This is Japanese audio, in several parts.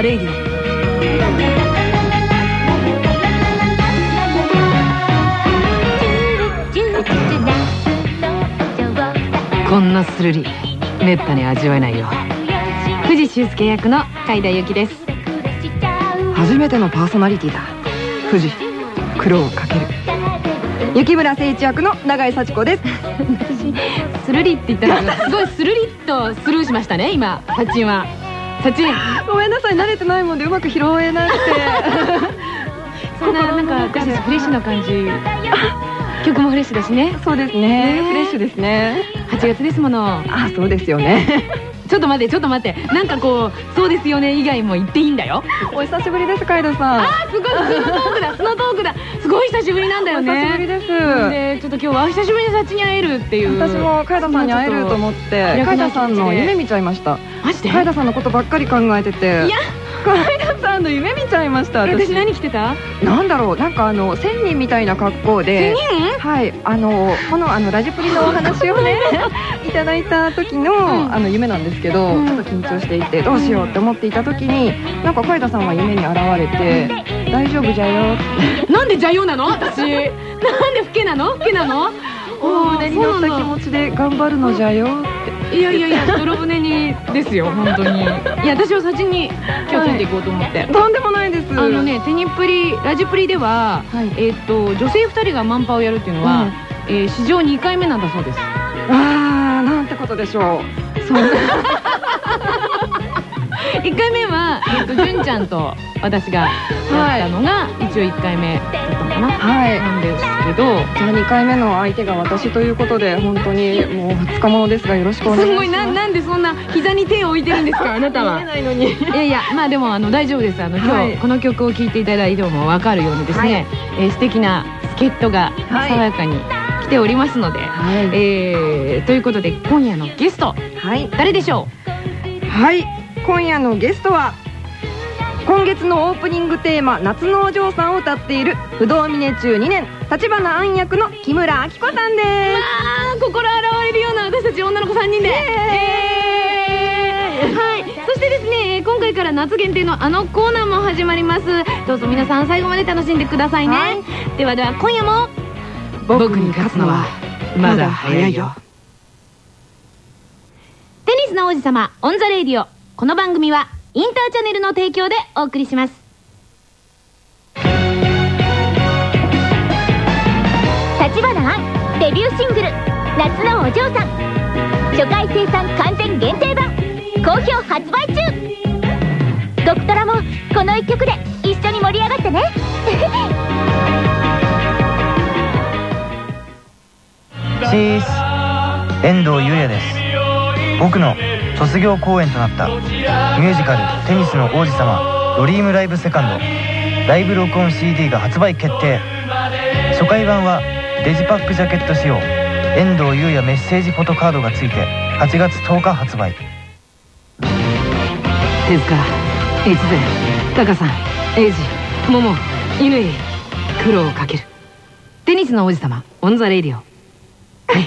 ザレイディオ。こんなスリル。めったに味わえないよ。不二周助役の甲斐田ゆきです。初めてのパーソナリティだ。不二苦労をかける。幸村精市役の永井幸子です。スリルって言ったらすごいスリルっとスルーしましたね今。サチンはサチンごめんなさい慣れてないもんでうまく拾えなくて。そんななんか私フレッシュな感じ。曲もフレッシュだしね。そうですね。フレッシュですね。8月ですもの。あそうですよねちょっと待ってちょっと待って。なんかこうそうですよね以外も言っていいんだよ。お久しぶりですカイドさん。あーすごい素のトークだ 素のトークだ。すごい久しぶりなんだよね。お久しぶりです。でちょっと今日は久しぶりにサチに会えるっていう。私もカイドさんに会えると思って。カイドさんの夢見ちゃいました。マジで？カイドさんのことばっかり考えてて。いやカイドさんの夢見ちゃいました私。何着てた？なんだろうなんかあの千人みたいな格好で。はいあのこのあのラジプリのお話をね いただいた時の、うん。あの夢なんですけど、うん。ちょっと緊張していてどうしようって思っていた時になんか海田さんが夢に現れて「大丈夫じゃよ」ってなんで邪用なの？私。なんで老けなの？老けなの？大船に乗った気ち持ちで頑張るのじゃよっていやいやいや泥船にですよ 本当に。いや私はサチに今日ついていこうと思って、とんでもないです。あのねテニプリラジプリでは、はい。えっと女性2人がマンパをやるっていうのは、うんえー史上2回目なんだそうです。あーなんてことでしょう。そう。1回目は、えっと純ちゃんと私がやったのが、一応1回目かな、はい。なんですけどじゃあ2回目の相手が私ということで本当にもう2日ものですがよろしくお願いします。すごい。ななんでそんな膝に手を置いてるんですかあなたは？見えないのにいやいやまあでもあの大丈夫ですあの今日、はいこの曲を聴いていただいても分かるようにですね、えー素敵な助っ人がはい爽やかに来ておりますので、はいえーということで今夜のゲストはい誰でしょはい今夜のゲストは今月のオープニングテーマ「夏のお嬢さん」を歌っている不動峰中2年立花杏役の木村明子さんでうあー心洗われるような私たち女の子3人で。えーはい。そしてですねえー今回から夏限定のあのコーナーも始まります。どうぞ皆さん最後まで楽しんでくださいね、はい。ではでは今夜も僕に勝つのはまだ早いよ。テニスの王子様オンザレイディオ。この番組はインターチャネルの提供でお送りします。橘杏デビューシングル「夏のお嬢さん」初回生産完全限定版好評発売中。ドクトラもこの一曲で一緒に盛り上がってね。シース遠藤優也です。僕の卒業公演となったミュージカル「テニスの王子様ドリームライブセカンド」ライブ録音 CD が発売決定。初回版はデジパックジャケット仕様遠藤優也メッセージフォトカードがついて8月10日発売。手塚越前タカさん英二桃乾苦労をかける。テニスの王子様オンザレイディオ。はい。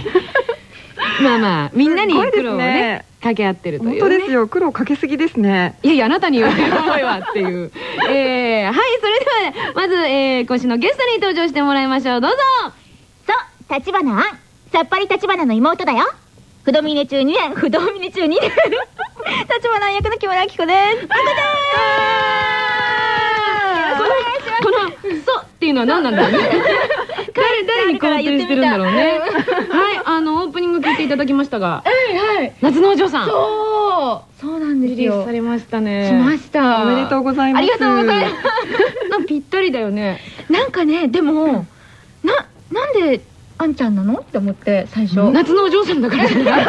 まあまあみんなに苦労をね掛け合ってるという、ね、本当ですよ。苦労かけすぎですね。いやいやあなたに言われる思いはっていう。えー、はいそれでは、ね、まず、えー、今週のゲストに登場してもらいましょう。どうぞ。そう立花。杏さっぱり立花の妹だよ。不動峰中2年。不動峰中2年。橘杏役の木村明子です。この「そ」っていうのは何なんだろうね誰誰に肯定してるんだろうね。はいあのオープニング聞いていただきましたが。はいはい。夏のお嬢さん。そう。そうなんですよ。リリースされましたね。しました。おめでとうございます。ありがとうございます。なんかぴったりだよね。なんかねでもななんであんちゃんなの？って思って最初。夏のお嬢さんだから。じゃない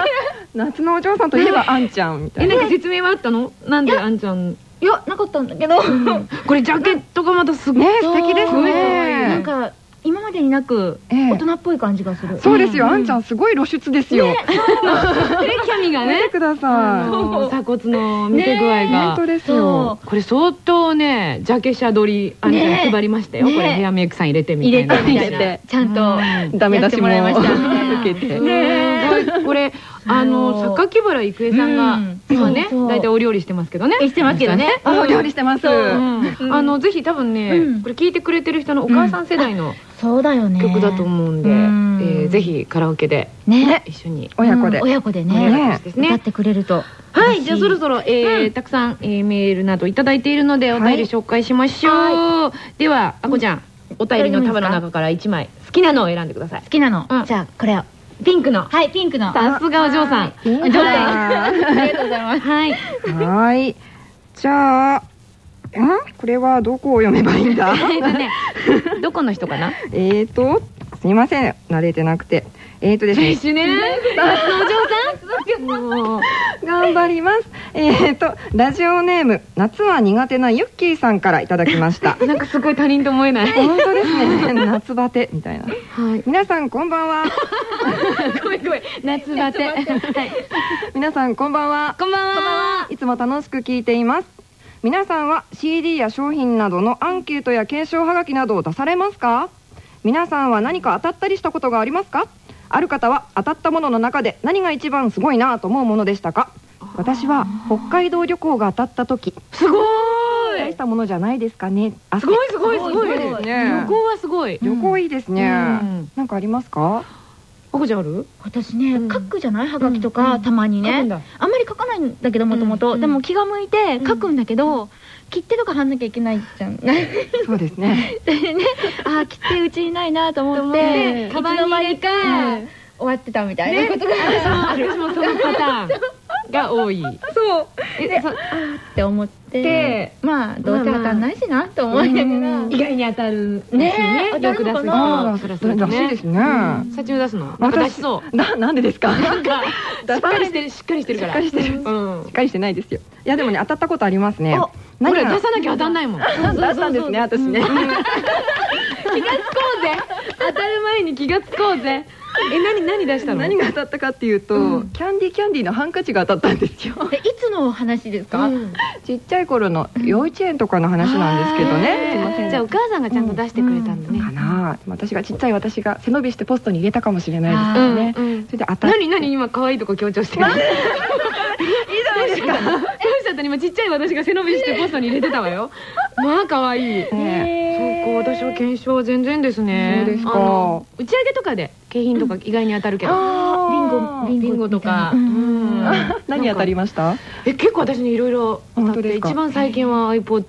夏のお嬢さんといえばあんちゃんみたえいな。なんか説明はあったの？なんであんちゃん？いやなかったんだけど、これジャケットがまたすごい。ね素敵ですね。なんか今までになくええ。大人っぽい感じがする。そうですよ、あんちゃんすごい露出ですよ、でキャミがね 見てくだあさの鎖骨の見せ具合い、が本当ですよ。そこれ相当ねジャケ写撮りあんちゃんね。配りましたよ、ね。これヘアメイクさん入れてみ入たいな。れてみたいな入れて。ちゃんとうん。ダメ出しも。らいました。受けて。ね。えこれあの榊原郁恵さんがうん。今ね大体お料理してますけどね。えしてますけどね。あお料理してます、あのぜひ多分ね、うん。これ聞いてくれてる人のお母さん世代のそうだよね。曲だと思うんで、うん。えーぜひカラオケでね。一緒に。親子で、うん。親子でね。ですね歌ってくれるとはい、じゃあそろろそろ、えーたくさん、えーメールなどいただいているのでお便り紹介しましょう、ではあこちゃん、お便りの束の中から1枚好きなのを選んでください。好きなの。うん。じゃあこれを。ピンクの。はいピンクの。さすがお嬢さん。お嬢さんだ。ありがとうございます。はい。はーい。じゃあんこれはどこを読めばいいんだ？えっとね どこの人かな？えーとすみません。慣れてなくて。えーとですね。一緒ね。お嬢さん。頑張ります。えーとラジオネーム夏は苦手なユッキーさんからいただきました。なんかすごい他人と思えない。本当ですね。夏バテ。みたいな。はい。皆さんこんばんは。ごめんごめん。夏バテ。はい。皆さんこんばんは。こんばんは。いつも楽しく聞いています皆さんは CD や商品などのアンケートや検証はがきなどを出されますか？皆さんは何か当たったりしたことがありますか？ある方は当たったものの中で何が一番すごいなと思うものでしたか？私は北海道旅行が当たった時すご大しいたものじゃないですかね。あすごいすごいすごいすごいですね。旅行はすごい。旅行いいですね、うん。なんかありますか？あこちゃんある？私ねうん。書くじゃないはがきとうんかたまにね。あんまり書かないんだけどもともと。でも気が向いて書くんだけど切手とか貼んなきゃいけないじゃん。そうですね。でねあー切手うちにないなと思ってていつカバンにの間にかうん。終わってたみたいな。ことが。ある私もそのパターンが多い。そう。えそって思ってでまあどうせ当たんないしなと思いながら。意外に当たるねえよく出す当たるのかな。あそりゃそうらしいですね、さちの出すの。なんか出しそう。ななんでですか？なんか しっかりしてるしっかりしてるから。しっかりしてる。うん。しっかりしてないですよ。いやでもね当たったことありますね。こ何が？れ出さなきゃ当たんないもん。出したんですね私ね。気がつこうぜ。当たる前に気がつこうぜえ何何出したの？何が当たったかっていうと、うん。キャンディキャンディのハンカチが当たったんですよ。でいつの話ですか、うん。ちっちゃい頃の幼稚園とかの話なんですけどね、じゃあお母さんがちゃんと出してくれたんだね。かな。私がちっちゃい私が背伸びしてポストに入れたかもしれないですよね、うんうん。それで当たっ何何？今可愛いとこ強調してる いいじゃないですか。どうしちゃったの今ちっちゃい私が背伸びしてポストに入れてたわよ。まあ可愛い。ねそうか私は検証は全然ですね。そうですか。打ち上げとかで。景品とか意外に当たるけど、あビンゴービンゴとか、何当たりまました？え結構私にいろいろ当たって一番最近は iPod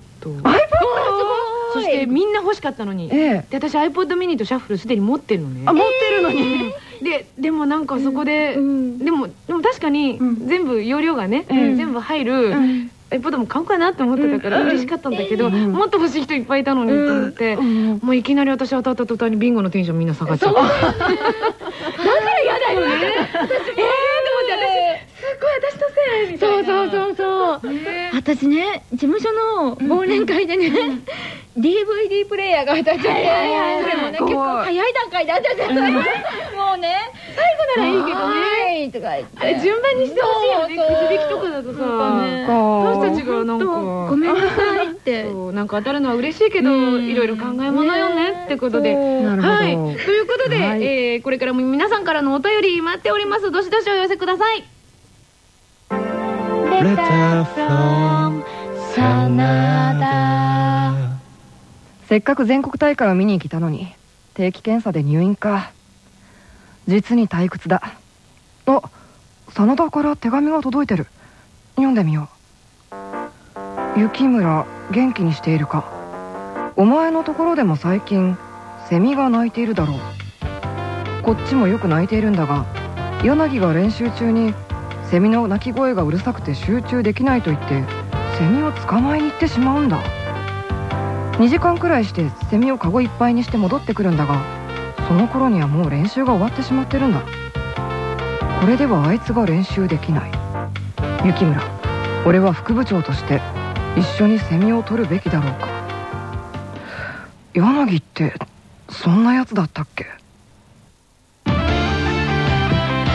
そしてみんな欲しかったのに。ええ。で私 iPod mini とシャッフルすでに持ってるのね。あ持ってるのに、ででもなんかそこで、うんでもでも確かにうん。全部容量がね、うん。全部入る、ん。iPod も買おうかなって思ってたから嬉しかったんだけど、うん。もっと欲しい人いっぱいいたのにと思って、うん。もういきなり私当たった途端にビンゴのテンションみんな下がっちゃった。だから嫌だよね。えーと思って私すっごい私のせいみたいなそうそうそうそう。ね。私ね事務所の忘年会でね、DVD プレイヤーが当たっちゃって、それもね結構早い段階で当たっちゃった、もうね最後ならいいけどね。はい。とか言ってあれ順番にしてほしいよね。そうそう。くじ引きとかだとさ。私たちがなんか。ごめんなさいって。なんか当たるのは嬉しいけどうん。いろいろ考えものよね。ってことで。なるほど。はい。ということで、これからも皆さんからのお便り待っております。どしどしお寄せください Letter from Canada せっかく全国大会を見に来たのに定期検査で入院か。実に退屈だ。あ真田から手紙が届いてる。読んでみよう。雪村元気にしているか。お前のところでも最近セミが鳴いているだろう。こっちもよく鳴いているんだが柳が練習中にセミの鳴き声がうるさくて集中できないと言ってセミを捕まえに行ってしまうんだ。2時間くらいしてセミをカゴいっぱいにして戻ってくるんだがその頃にはもう練習が終わってしまってるんだ。これではあいつが練習できない。雪村俺は副部長として一緒にセミを取るべきだろうか。柳ってそんなやつだったっけ？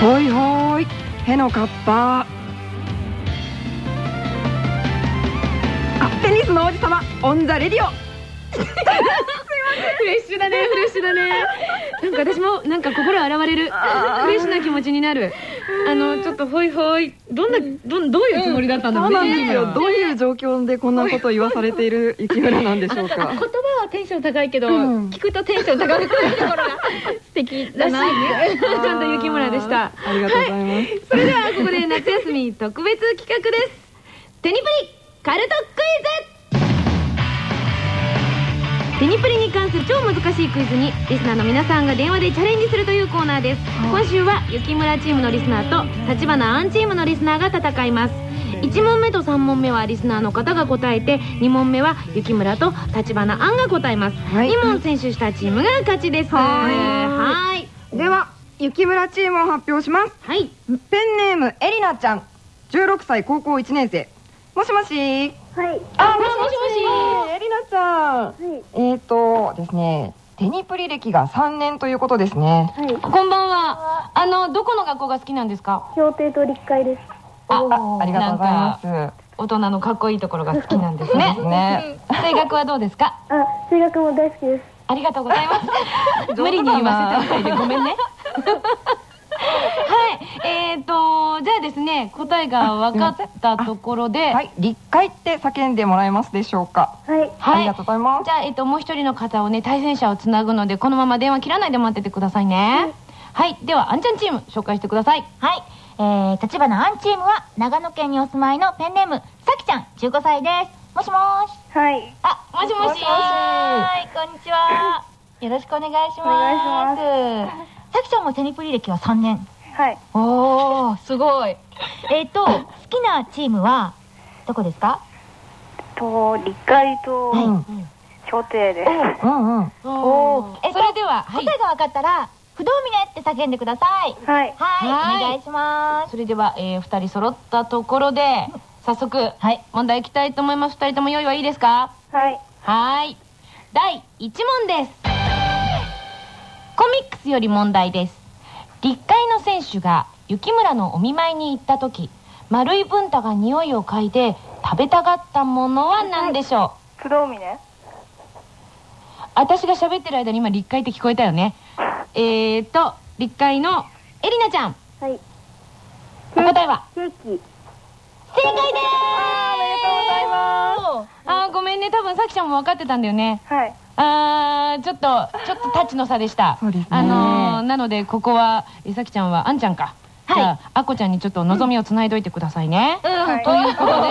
ほいほい。へのかっぱあテニスの王子様。オンザレディオ。フレッシュだねフレッシュだね。なんか私もなんか心洗われる。フレッシュな気持ちになる。あのちょっとホイホイどんなどんどういうつもりだったんだろそううねなんですよ。どういう状況でこんなことを言わされている雪村なんでしょうか。言葉はテンション高いけど、うん。聞くとテンション高くなるところが素敵だな ちゃんと雪村でした。ありがとうございます、それではここで夏休み特別企画です。テニプリカルトクイズテニプリに関する超難しいクイズにリスナーの皆さんが電話でチャレンジするというコーナーです。今週は雪村チームのリスナーと立花アンチームのリスナーが戦います。1問目と3問目はリスナーの方が答えて2問目は雪村と立花アンが答えます、はい。2問選手したチームが勝ちです。はーい。はい。では雪村チームを発表します。はい。ペンネームエリナちゃん。16歳高校1年生もしもしはい。あもしもしエリナちゃんえーとですねテニプリ歴が3年ということですねはい。こんばんは。あの、どこの学校が好きなんですか？協定と立会です。あありがとうございます大人のかっこいいところが好きなんですね。ね 声楽はどうですか？あ、数学も大好きです。ありがとうございます。無理に言わせてみたいでごめんね。はい。えーと、じゃあですね、答えが分かったところで、はい立会って叫んでもらえますでしょうかはい。ありがとうございますじゃあ、えっと、もう一人の方をね、対戦者をつなぐので、このまま電話切らないで待っててくださいね。はい。では、あんちゃんチーム、紹介してください。はい。えー、立花アンチームは長野県にお住まいのペンネーム、さきちゃん、15歳です。もしもーし。はい。あ、もしもしもしもしはい、こんにちは。よろしくお願いします。お願いします。さきちゃんもテニプリ歴は3年。はい。おー、すごい。えっ、と、好きなチームは、どこですか？と、立会とうん協定です。うんうんおーえっとそれでは、はい。答えが分かったら、不動峰って叫んでください。はい。はい、はいお願いします。それでは、えー、二人揃ったところで、早速、はい。問題いきたいと思います。二人とも用意はいいですか？はい。はーい。第1問です。コミックスより問題です。立会の選手が雪村のお見舞いに行った時、丸い文太が匂いを嗅いで食べたがったものは何でしょう、不動峰私が喋ってる間に今立会って聞こえたよね。えーと、立会のエリナちゃん、はい。お答えは？ケーキ。さきちゃんも分かってたんだよね。はい。あーちょっとちょっとタッチの差でした。そうですね。あのーなのでここはえさきちゃんはあんちゃんか。はい。じゃああこちゃんにちょっと望みをつないどいてくださいね、はいということで。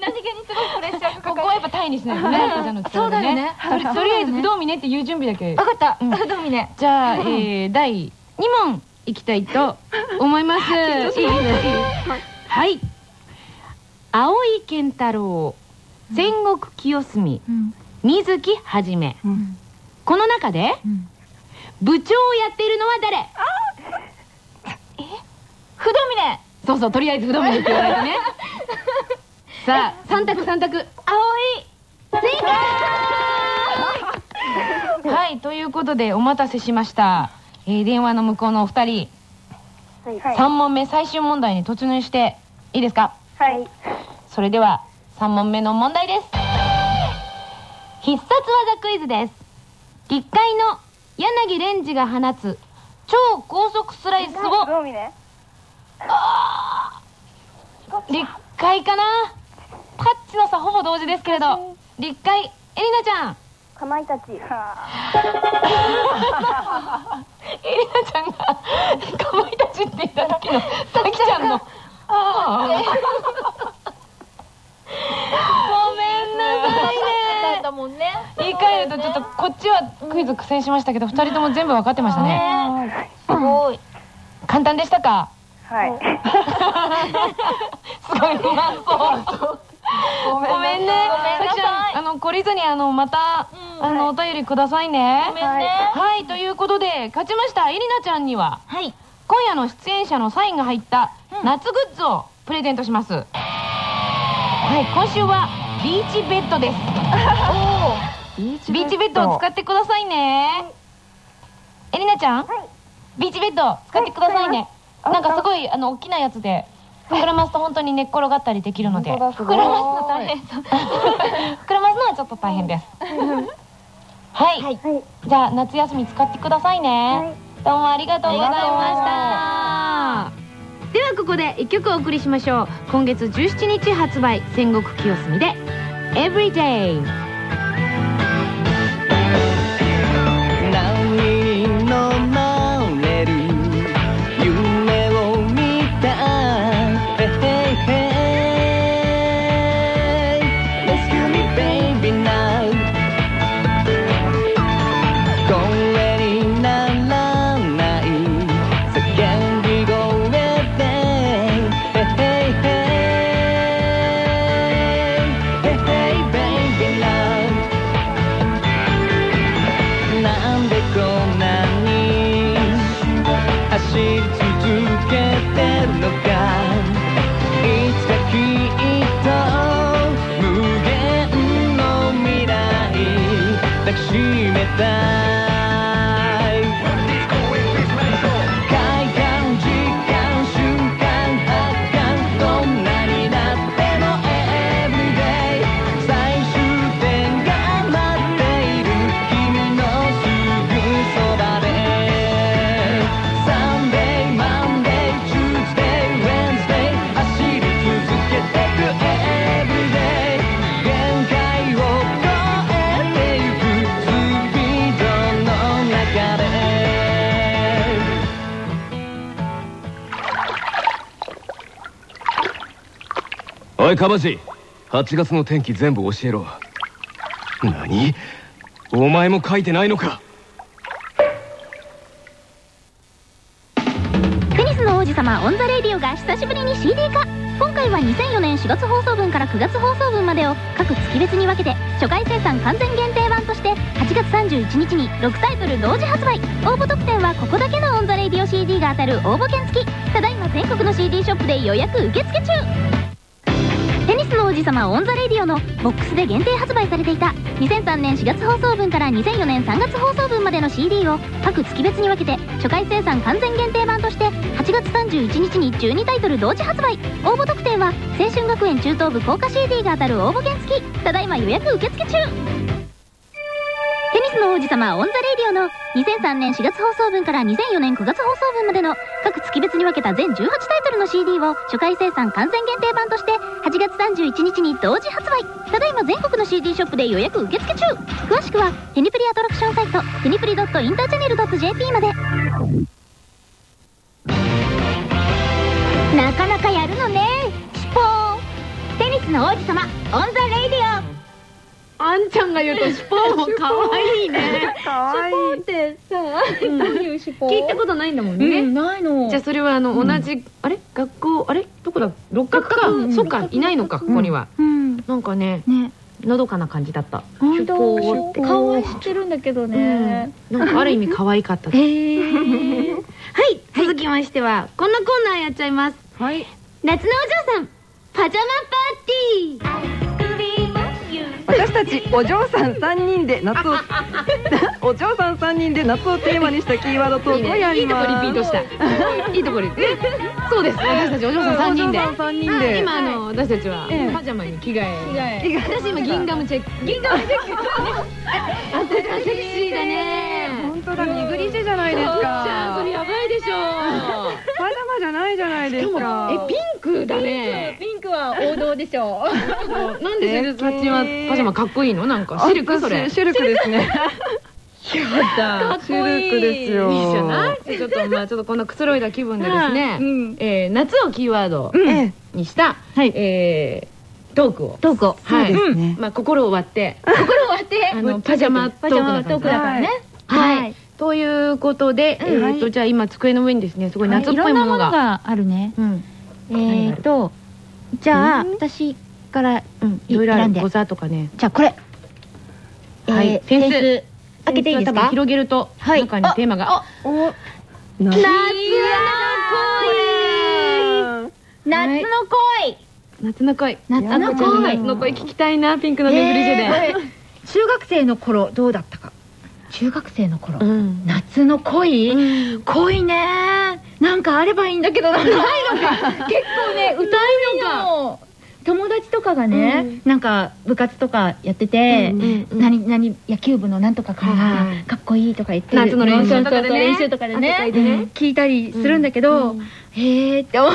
何気にすごいプレッシャーがここはやっぱタイにしない。とねあこちゃんの力でね。とりとりあえず不動峰っていう準備だけ。分かった。うん。不動峰。じゃあ、えー、第2問いきたいと思います。い。いです。はい。青井健太郎戦国清澄うん。水木はじめ。うん。この中で、ん。部長をやっているのは誰？不動峰。そうそうとりあえず不動明って言わないとね。さあ3択3択。青い。正解。はいということでお待たせしました、えー電話の向こうのお二人。はい。3問目最終問題に突入していいですか？はい。それでは3問目の問題です。必殺技クイズです。立会の柳蓮司が放つ超高速スライス不を立会かな。タッチの差ほぼ同時ですけれど。立会エリナちゃん。かまいたち。エリナちゃんが かまいたちって言った時のさきちゃんの。ああごめんなさいね。だもんね。言い換えるとちょっとこっちはクイズ苦戦しましたけど2人とも全部分かってましたね。ねすごい。簡単でしたか？はい。すごい。不安そうごめんねごめんなさきちゃんあの懲りずにあのまた、うんあのお便りくださいね。ごめんね。はい。ということで勝ちましたエリナちゃんにははい。今夜の出演者のサインが入ったうん。夏グッズをプレゼントします、はい今週はビーチベッドです。ビーチベッドを使ってくださいね。えりなちゃん？ビーチベッド使ってくださいね。なんかすごいあの大きなやつで膨らますと本当に寝っ転がったりできるので膨らますの大変。そう膨らますのはちょっと大変です。はい、じゃあ夏休み使ってくださいね、どうもありがとうございましたではここで1曲お送りしましょう。今月17日発売戦国清澄で「Everyday」おいカバジ。8月の天気全部教えろ。何？お前も書いてないのか。テニスの王子様オン・ザ・レイディオが久しぶりに CD 化。今回は2004年4月放送分から9月放送分までを各月別に分けて初回生産完全限定版として8月31日に6タイトル同時発売。応募特典はここだけのオン・ザ・レイディオ CD が当たる応募券付き。ただいま全国の CD ショップで予約受付中。様オン・ザ・レディオのボックスで限定発売されていた。2003年4月放送分から2004年3月放送分までの CD を各月別に分けて初回生産完全限定版として8月31日に12タイトル同時発売。応募特典は青春学園中等部校歌 CD が当たる応募券付き。ただいま予約受付中。の王子様オン・ザ・レイディオの2003年4月放送分から2004年9月放送分までの各月別に分けた全18タイトルの CD を初回生産完全限定版として8月31日に同時発売。ただいま全国の CD ショップで予約受付中。詳しくはテニプリアトラクションサイトテニプリ .interchannel.jp まで。なかなかやるのね。スポーテニスの王子様オン・ザ・レイディオ。あんちゃんが言うと スポーも可愛いね。かわい。いってさどういう尻尾聞いたことないんだもんうね、んないの。じゃあそれはあの、同じあれ？学校あれ？どこだ？六角か、うん。そっかいないのかここには、うん。なんかねね。のどかな感じだった。本当？顔は知ってるんだけどね。うん。なんかある意味可愛かった。ですへえ はい続きましてはこんなコーナーやっちゃいます。はい。夏のお嬢さんパジャマパーティー私たちお嬢さん3人で夏を お嬢さん3人で夏をテーマにしたキーワードトークをやります。いいとこリピートした。いいとこリピートそうです。私たちお嬢さん3人で。お嬢さん3人はいで。今あの私たちはええ。パジャマに着替え。私今ギンガムチェックギンガムチェック。あこれセクシーだね本当だニグリジェじゃないですか。それやばいでしょ。パジャマじゃないじゃないですか。えピンクだね。ピンクは王道でしょ。なんでそれそっちはパジャマかっこいいの？なんかシルクそれ。あシルクですね。かシルクですよ。いい。じゃない？ちょっとまあちょっとこんなくつろいだ気分でですね、夏をキーワードええにした、えー。トークを。どうこはい。まあ、心を割って。心割って？あのパジャマトークだからねはい、はいということで、えーっとじゃあ今机の上にですねすごい夏っぽいものが、があるね。うん。えーっとじゃあ私からうん、いろいろあ選んで。るござとかね。じゃあこれ。はい。えーフェンス開けていいですか？広げるとはい。中にテーマが、お夏。夏の恋。夏の恋。夏の恋。夏の恋。夏の恋聞きたいなピンクのネグリジェで、中学生の頃どうだったか？中学生の頃、うん。夏の恋、恋ね。なんかあればいいんだけどな。いのか。結構ね歌いの友達とかがね、なんか部活とかやってて、うんうんうん何何野球部のなんとか君がはい。はいかっこいいとか言ってる夏の練習とかでね。かでね。ね。聞いたりするんだけど、へえって思う。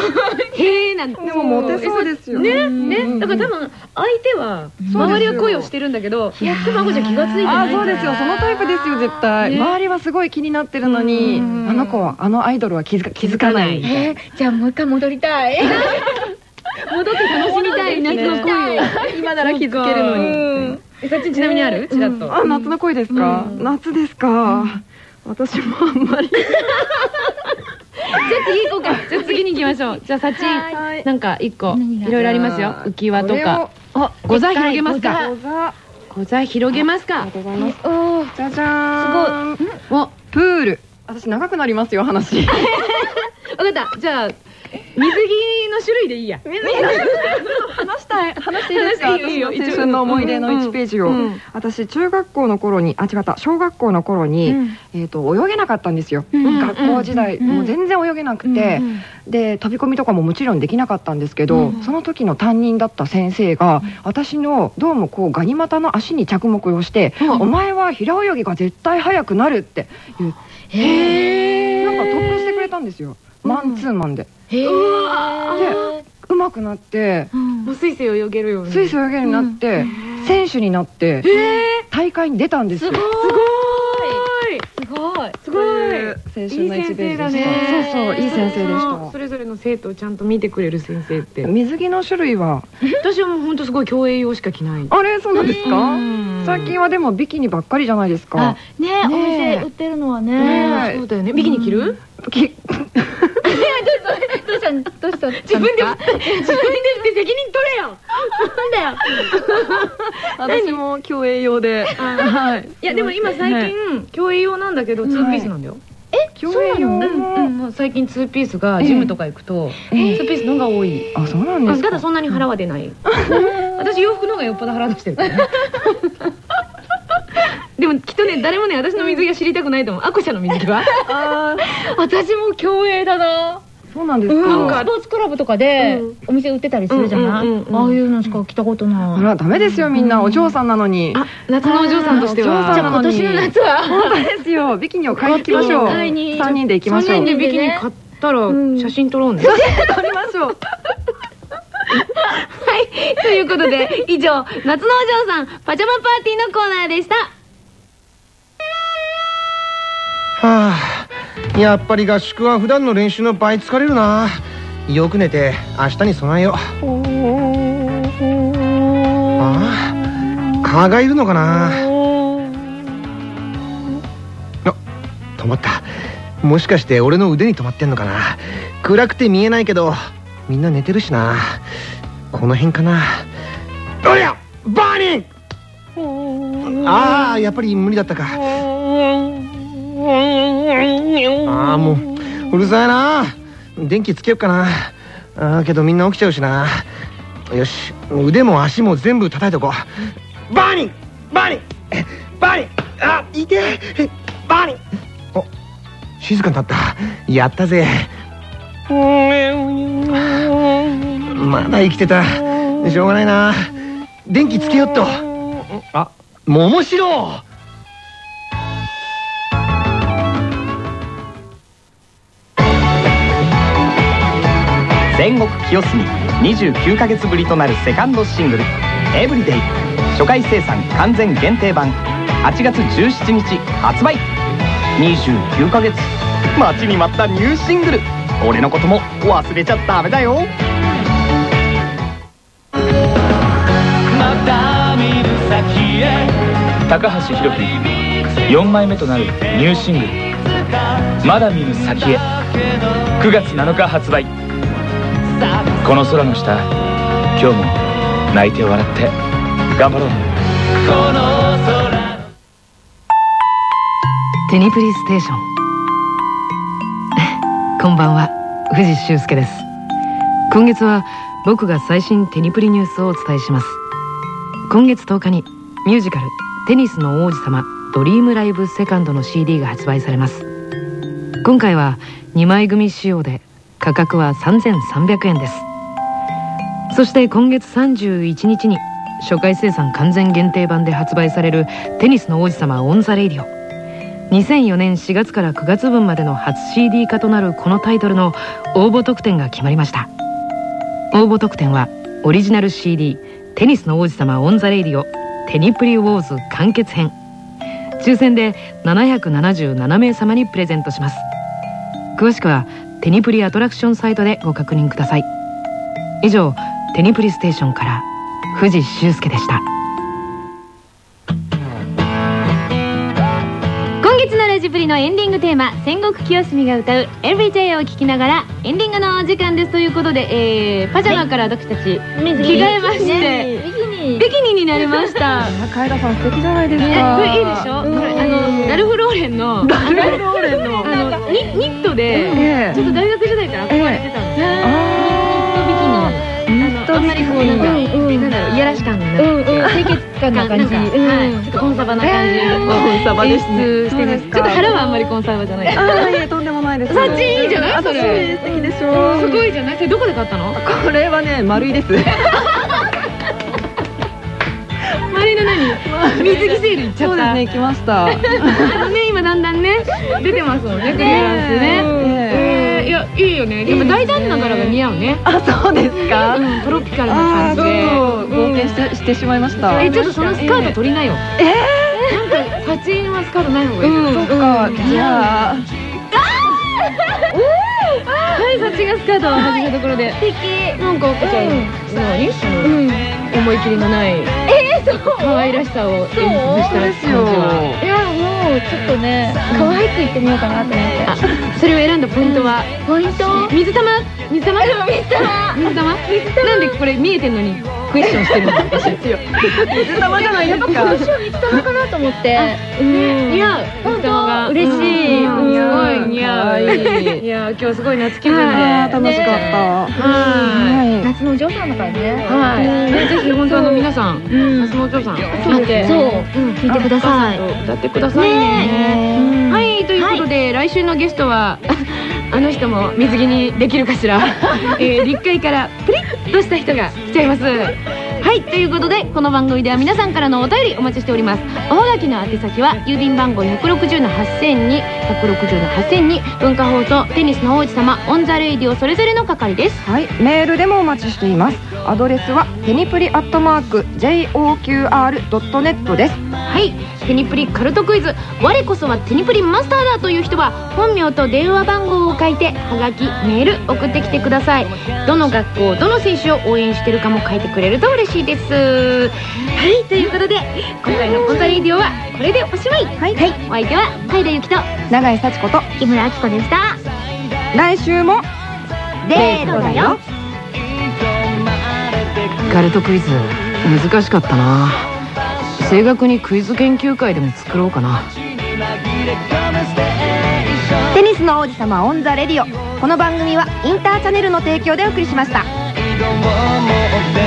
へえなんて。でもモテそうですよね。ねだから多分相手は周りは恋をしてるんだけどやってもあこちゃん気がついてないあそうですよ。そのタイプですよ絶対、ね。周りはすごい気になってるのに、うん。あの子はあのアイドルは気づか気づかないじゃあもう一回戻りたい 戻って楽しみたい夏の恋を。今なら気づけるのに。うん。えさっちちなみにある？ちらっと。あ夏の恋ですか、夏ですか、私もあんまり。じゃあ次行こうか。じゃあ次に行きましょう。じゃあさっちはい。なんか一個いろいろありますよ。浮き輪とか。あご座広げますか。ご座広げますか。ありがとうございます。じゃじゃーん。おプール。私長くなりますよ話。分かった。じゃあ水着の種類でいいや。話したい。話していいですか？私の青春の思い出の1ページを、私中学校の頃にあ違った。小学校の頃に、えー、と泳げなかったんですよ、ん学校時代、もう全然泳げなくて、で飛び込みとかももちろんできなかったんですけど、その時の担任だった先生が、私のどうもこうガニ股の足に着目をして「お前は平泳ぎが絶対速くなる」って言ってへえなん。か特訓してくれたんですよマンツーマンで。へえで上手くなってもうスイスイ泳げるように。スイスイ泳げるようになって、選手になって大会に出たんですよ。すごい。すごい。すごい。青春の1ページでした、いい先生だね。そうそういい先生でしそたれぞれの生徒をちゃんと見てくれる先生って。水着の種類は？私はもう本当すごい競泳用しか着ない。あれ？そうなんですか？うん。最近はでもビキニばっかりじゃないですあかねお店売ってるのはね。ねそうだよね。ビキニ着る？したんどうした自分で自分で責任取れよ。なんだよ。私も競泳用で。はい。いやでも今最近競泳用なんだけどツーピースなんだよ。競泳用。うんうん最近ツーピースがジムとか行くとツえ。えーピースのが多い。あそうなんですか？ただそんなに腹は出ない。私洋服の方がよっぽど腹出してるからね。でもきっとね誰もね私の水着は知りたくないと思う。あこちゃんの水着は。あ私も競泳だなそうなんですなんかかスポーツクラブとかでお店売ってたりするじゃない、ああいうのしか着たことあない。らダメですよみんなお嬢さんなのに。あ夏のお嬢さんとしては。さんなのに。今年の夏は？本当ですよビキニを買いに行きましょう。買いに3人で行きましょう。3人でビキニ買ったら写真撮ろうね、撮りましょう。はいということで以上夏のお嬢さんパジャマパーティーのコーナーでした。はあやっぱり合宿は普段の練習の倍疲れるな。よく寝て明日に備えよう。ああ蚊がいるのかな。あ止まった。もしかして俺の腕に止まってんのかな。暗くて見えないけどみんな寝てるしな。この辺かな。おやバーニン！ああやっぱり無理だったか。ああもううるさいな。電気つけよっかな。あーけどみんな起きちゃうしな。よし腕も足も全部叩いとこう。 Burning Burning Burning あい!てえ Burning お静かになった。やったぜ。まだ生きてた。しょうがないな。電気つけよっと。あ。桃城戦国清澄29ヶ月ぶりとなるセカンドシングル「エブリデイ」初回生産完全限定版。8月17日発売。29ヶ月待ちに待ったニューシングル。俺のことも忘れちゃダメだよ。高橋宏樹4枚目となるニューシングル「まだ見ぬ先へ」9月7日発売。この空の下今日も泣いて笑って頑張ろう。この空テニプリステーション。こんばんは藤修介です。今月は僕が最新テニプリニュースをお伝えします。今月10日にミュージカル「テニスの王子様ドリームライブセカンドの CD が発売されます。今回は2枚組仕様で価格は3300円です。そして今月31日に初回生産完全限定版で発売されるテニスの王子様オン・ザ・レイディオ。2004年4月から9月分までの初 CD 化となるこのタイトルの応募特典が決まりました。応募特典はオリジナル CD「テニスの王子様 On the Radio テニプリウォーズ完結編」抽選で777名様にプレゼントします。詳しくはテニプリアトラクションサイトでご確認ください。以上テニプリステーションから不二周助でした。今月のラジプリのエンディングテーマ千石清純が歌う「Everyday」を聴きながらエンディングのお時間ですということで、えー、パジャマから私たち着替えましてビキニになりました。海田さん素敵じゃないですえかこれいいでしょ、これあのラルフローレンのラルフローレンの。あのニニットで、ええ。ちょっと大学時代から憧れてたんですよ、ニットビキニ。あんまりこうなんか、なんだろういやらし感が。なくて、清潔感な感じ、はい、ちょっとコンサバな感じ、コンサバでしてますちょっと腹はあんまりコンサバじゃないああいえとんでもないです。そっちいいじゃない？それ。すごいじゃない？それどこで買ったの？これはね丸いです水着セール行っちゃったそうですね来ました。あのね今だんだんね出てますもんねクリアランスね。えーいやいいよね。でも大胆な柄が似合うね。あそうですか。うんトロピカルなあ感じで。冒険してしてしまいました。えちょっとそのスカート取りなよ。えなんかパチンはスカートない方がいいうんそっか。じゃあ。はいそっちがスカートを始めたところで。素敵。なんか赤ちゃん。何？その思い切りのない。え可愛らしさを演出した感じはいやもうちょっとね可愛く言ってみようかなと思って。あそれを選んだポイントは？ポイント？水玉？水玉。水玉？水玉？なんでこれ見えてんのに？クエスチョンしてるの私ですよ水玉じゃないですか。私は水玉かなと思って。うん。似合う。水玉が。嬉しい。うん。すごい似合う。い。いや今日すごい夏気分で楽しかった。ははい。夏のお嬢さん。だからねぜひ本当あの皆さん夏のお嬢さん聞いて。そう。聞いてください。歌ってくださいね。はい。ということで来週のゲストは あの人も水着にできるかしら？えー立会からプリッとした人が来ちゃいますはいということでこの番組では皆さんからのお便りお待ちしておりますおはがきの宛先は郵便番号160の8000に160の8000に文化放送テニスの王子様 On the Radio それぞれの係ですはい、メールでもお待ちしています。アドレスはテニプリアットマーク JOQR.net です。はいテニプリカルトクイズ。我こそはテニプリマスターだという人は本名と電話番号を書いてはがきメール送ってきてください。どの学校どの選手を応援してるかも書いてくれると嬉しいです。はいということで今回の「 On the Radio」はこれでおしまい。はい、お相手は甲斐田ゆきと永井幸子と木村亜希子でした。来週もデートだよ。カルトクイズ難しかったな青学にクイズ研究会でも作ろうかな。テニスの王子様 On the Radio。この番組はインターチャネルの提供でお送りしました「